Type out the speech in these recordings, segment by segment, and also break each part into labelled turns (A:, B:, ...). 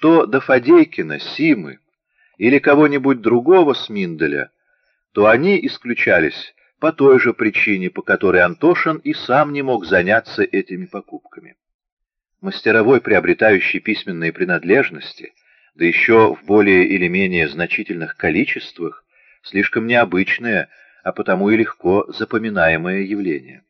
A: что до Фадейкина, Симы или кого-нибудь другого с Минделя, то они исключались по той же причине, по которой Антошин и сам не мог заняться этими покупками. Мастеровой, приобретающий письменные принадлежности, да еще в более или менее значительных количествах, слишком необычное, а потому и легко запоминаемое явление.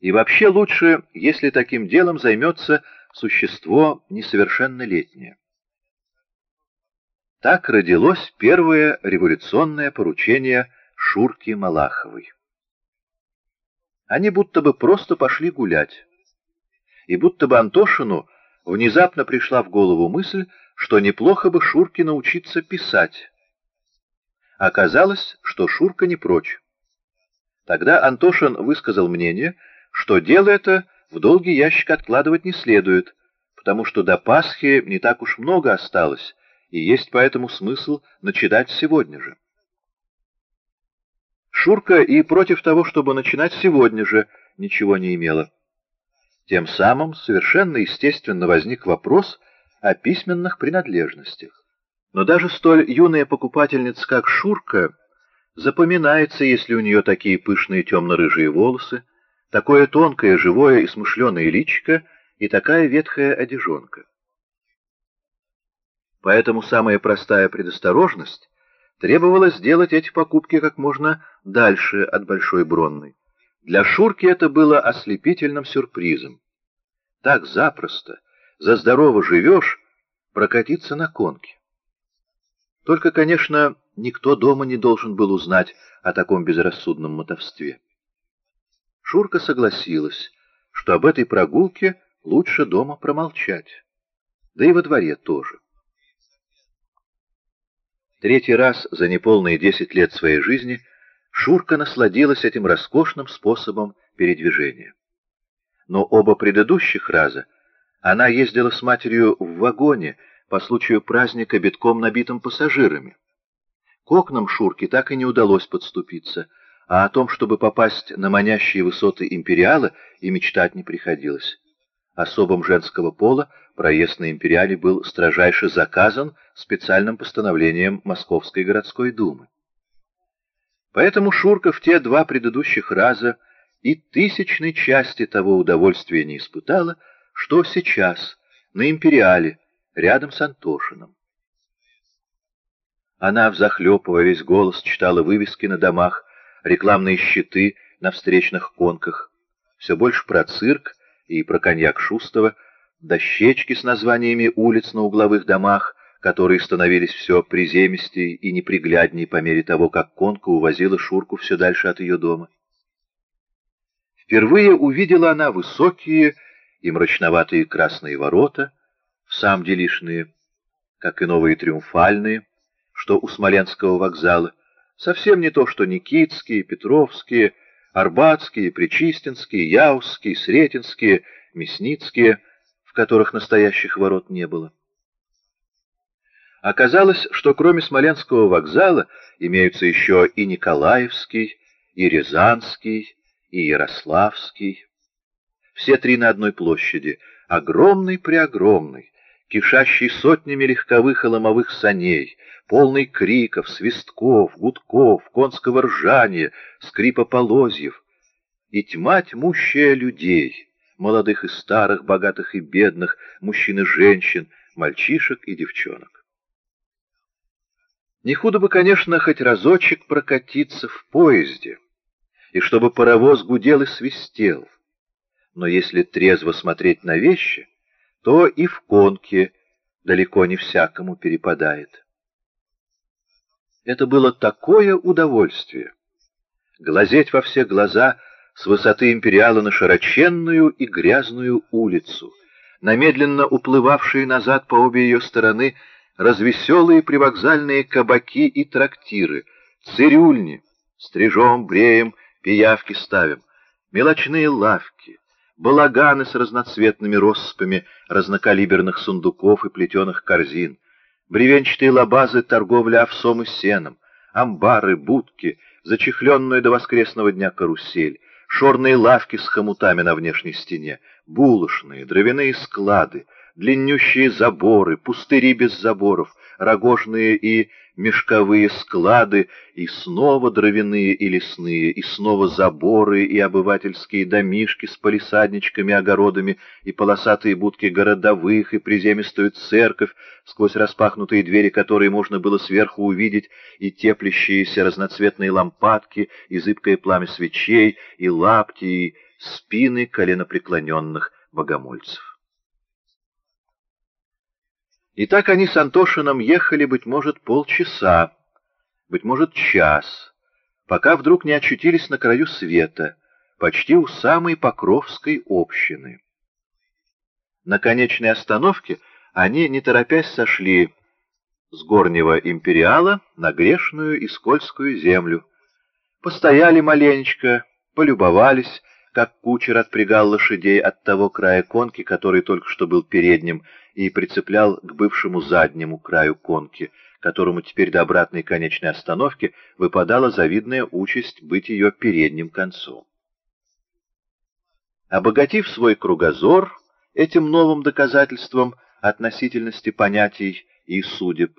A: И вообще лучше, если таким делом займется существо несовершеннолетнее. Так родилось первое революционное поручение Шурки Малаховой. Они будто бы просто пошли гулять. И будто бы Антошину внезапно пришла в голову мысль, что неплохо бы Шурке научиться писать. Оказалось, что Шурка не прочь. Тогда Антошин высказал мнение, что дело это в долгий ящик откладывать не следует, потому что до Пасхи не так уж много осталось, и есть поэтому смысл начинать сегодня же. Шурка и против того, чтобы начинать сегодня же, ничего не имела. Тем самым совершенно естественно возник вопрос о письменных принадлежностях. Но даже столь юная покупательница, как Шурка, запоминается, если у нее такие пышные темно-рыжие волосы, такое тонкое, живое и смышленое личико и такая ветхая одежонка. Поэтому самая простая предосторожность требовала сделать эти покупки как можно дальше от Большой Бронной. Для Шурки это было ослепительным сюрпризом. Так запросто, за здорово живешь, прокатиться на конке. Только, конечно, никто дома не должен был узнать о таком безрассудном мотовстве. Шурка согласилась, что об этой прогулке лучше дома промолчать, да и во дворе тоже. Третий раз за неполные десять лет своей жизни Шурка насладилась этим роскошным способом передвижения. Но оба предыдущих раза она ездила с матерью в вагоне по случаю праздника, битком набитым пассажирами. К окнам Шурке так и не удалось подступиться, а о том, чтобы попасть на манящие высоты империала, и мечтать не приходилось особам женского пола проезд на империале был строжайше заказан специальным постановлением Московской городской думы. Поэтому Шурка в те два предыдущих раза и тысячной части того удовольствия не испытала, что сейчас, на империале, рядом с Антошиным. Она, взахлеб во весь голос, читала вывески на домах, рекламные щиты на встречных конках, все больше про цирк и про коньяк Шустова, дощечки с названиями улиц на угловых домах, которые становились все приземистее и непригляднее по мере того, как конка увозила Шурку все дальше от ее дома. Впервые увидела она высокие и мрачноватые красные ворота, в самом делишные, как и новые триумфальные, что у Смоленского вокзала, совсем не то, что Никитские, Петровские, Арбатские, Причистинские, Яузские, Сретенские, Мясницкие, в которых настоящих ворот не было. Оказалось, что кроме Смоленского вокзала имеются еще и Николаевский, и Рязанский, и Ярославский. Все три на одной площади, огромный-преогромный, кишащий сотнями легковых и ломовых саней, полный криков, свистков, гудков, конского ржания, скрипа полозьев, и тьма тьмущая людей, молодых и старых, богатых и бедных, мужчин и женщин, мальчишек и девчонок. Не худо бы, конечно, хоть разочек прокатиться в поезде, и чтобы паровоз гудел и свистел, но если трезво смотреть на вещи, то и в конке далеко не всякому перепадает. Это было такое удовольствие. Глазеть во все глаза с высоты империала на широченную и грязную улицу, на медленно уплывавшие назад по обе ее стороны развеселые привокзальные кабаки и трактиры, цирюльни, стрижом, бреем, пиявки ставим, мелочные лавки, балаганы с разноцветными россыпями разнокалиберных сундуков и плетеных корзин, бревенчатые лабазы торговля овсом и сеном, амбары, будки, зачехленную до воскресного дня карусель, шорные лавки с хомутами на внешней стене, булочные, дровяные склады, длиннющие заборы, пустыри без заборов, рогожные и мешковые склады, и снова дровяные и лесные, и снова заборы и обывательские домишки с палисадничками, огородами, и полосатые будки городовых, и приземистую церковь, сквозь распахнутые двери которой можно было сверху увидеть, и теплящиеся разноцветные лампадки, и зыбкое пламя свечей, и лапти, и спины коленопреклоненных богомольцев. И так они с Антошином ехали, быть может, полчаса, быть может, час, пока вдруг не очутились на краю света, почти у самой Покровской общины. На конечной остановке они, не торопясь, сошли с горнего империала на грешную и скользкую землю. Постояли маленечко, полюбовались, как кучер отпрягал лошадей от того края конки, который только что был передним, и прицеплял к бывшему заднему краю конки, которому теперь до обратной конечной остановки выпадала завидная участь быть ее передним концом. Обогатив свой кругозор этим новым доказательством относительности понятий и судеб,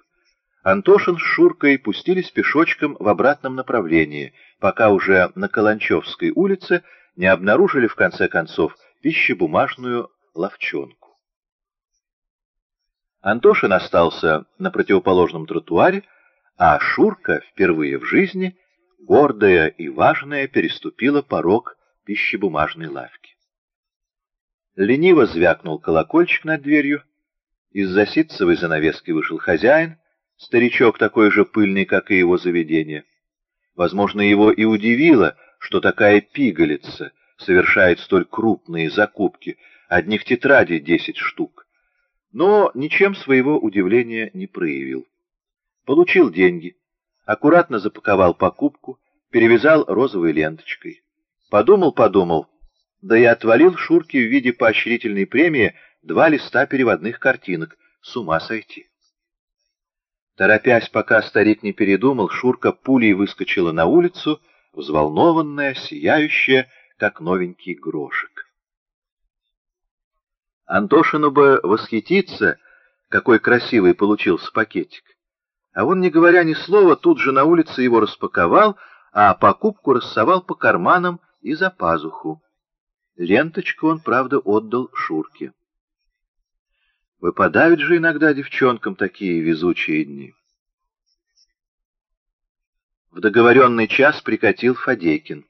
A: Антошин с Шуркой пустились пешочком в обратном направлении, пока уже на Каланчевской улице не обнаружили в конце концов пищебумажную ловчонку. Антошин остался на противоположном тротуаре, а Шурка впервые в жизни, гордая и важная, переступила порог пищебумажной лавки. Лениво звякнул колокольчик над дверью. Из-за ситцевой занавески вышел хозяин, старичок такой же пыльный, как и его заведение. Возможно, его и удивило, что такая пигалица совершает столь крупные закупки, одних тетрадей десять штук но ничем своего удивления не проявил. Получил деньги, аккуратно запаковал покупку, перевязал розовой ленточкой. Подумал-подумал, да и отвалил Шурке в виде поощрительной премии два листа переводных картинок. С ума сойти. Торопясь, пока старик не передумал, Шурка пулей выскочила на улицу, взволнованная, сияющая, как новенький грошек. Антошину бы восхититься, какой красивый получился пакетик. А он, не говоря ни слова, тут же на улице его распаковал, а покупку рассовал по карманам и за пазуху. Ленточку он, правда, отдал Шурке. Выпадают же иногда девчонкам такие везучие дни. В договоренный час прикатил Фадейкин.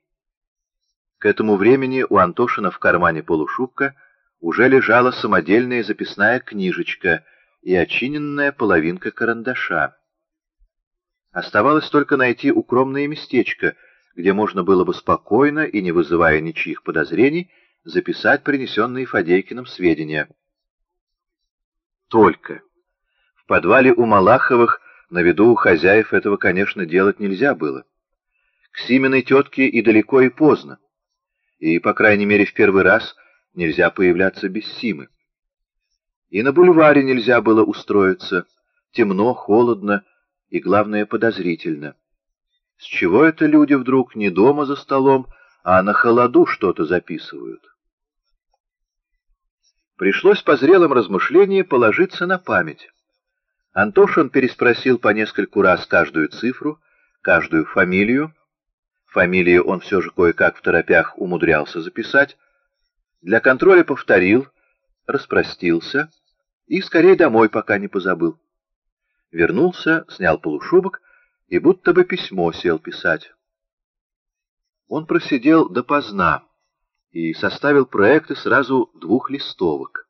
A: К этому времени у Антошина в кармане полушубка — уже лежала самодельная записная книжечка и очиненная половинка карандаша. Оставалось только найти укромное местечко, где можно было бы спокойно и не вызывая ничьих подозрений записать принесенные Фадейкиным сведения. Только. В подвале у Малаховых на виду у хозяев этого, конечно, делать нельзя было. К Симиной тетке и далеко, и поздно. И, по крайней мере, в первый раз — нельзя появляться без Симы. И на бульваре нельзя было устроиться. Темно, холодно и, главное, подозрительно. С чего это люди вдруг не дома за столом, а на холоду что-то записывают? Пришлось по зрелым размышлениям положиться на память. Антошин переспросил по нескольку раз каждую цифру, каждую фамилию. Фамилию он все же кое-как в торопях умудрялся записать, для контроля повторил, распростился и скорее домой, пока не позабыл. Вернулся, снял полушубок и будто бы письмо сел писать. Он просидел допоздна и составил проекты сразу двух листовок.